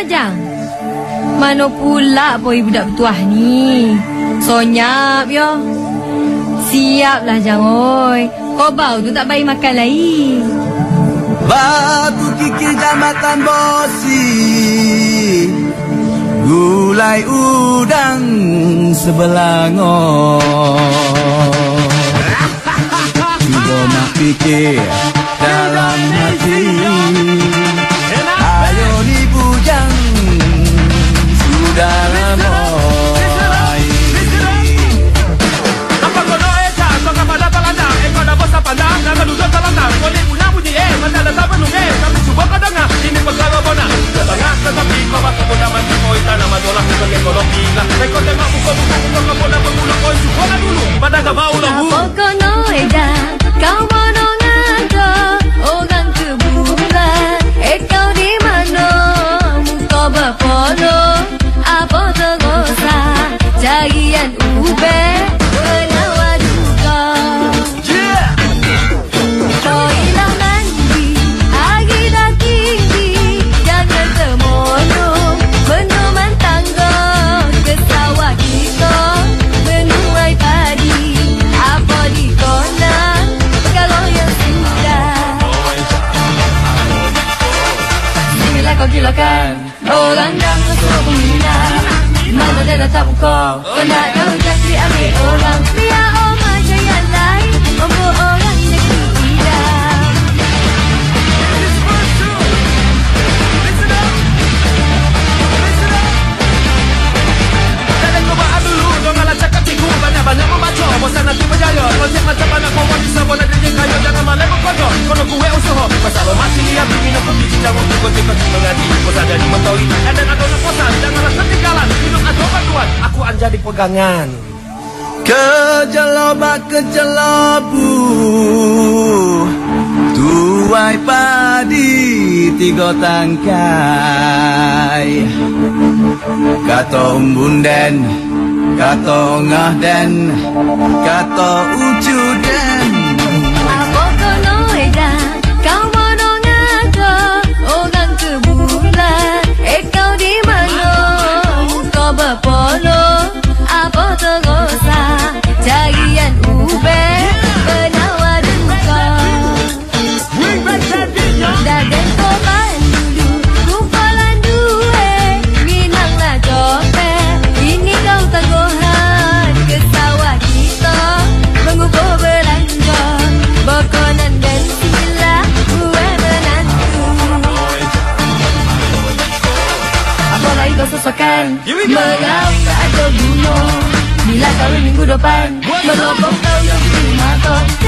majang. Mana pula boy budak bertuah ni? Sonyap yo. Siaplah jang oi. Kau tu tak baik makan lain. Batu kiki jambatan bosi Gulai udang sebelangor Cuba nak fikir dalam buka-buka Kau cuba lah dulu Pada kau bau lahu Apa kau nak eja? Kau mana ngada? Orang kebulan. Eh kau di mana? Muka berpolo. Apa terasa? Carian ubek. olacak Oğlandan da sorumluyla Madalena tabuk ol Ona olacak bir abi oğlan Bir ya olmaca yerler O bu oğlan yine kıyıyla Sana tipo ya yo, no se mata para no como dice, poner que cayó, ya no me levo con yo, con lo que uso, pasado más y ya vivino con Kopi Cinta cekak mengaji Bosan jadi mentaui Ada nak nak bosan Janganlah ketinggalan Minum atau bantuan Aku akan jadi pegangan. Kejelobak kejelabu Tuai padi tiga tangkai. Kata umbun den Kata ngah den Kau Lagi kau sesuaikan? Mengau tak ada guna. Bila kau minggu depan. Meropok kau yang mata. Jangan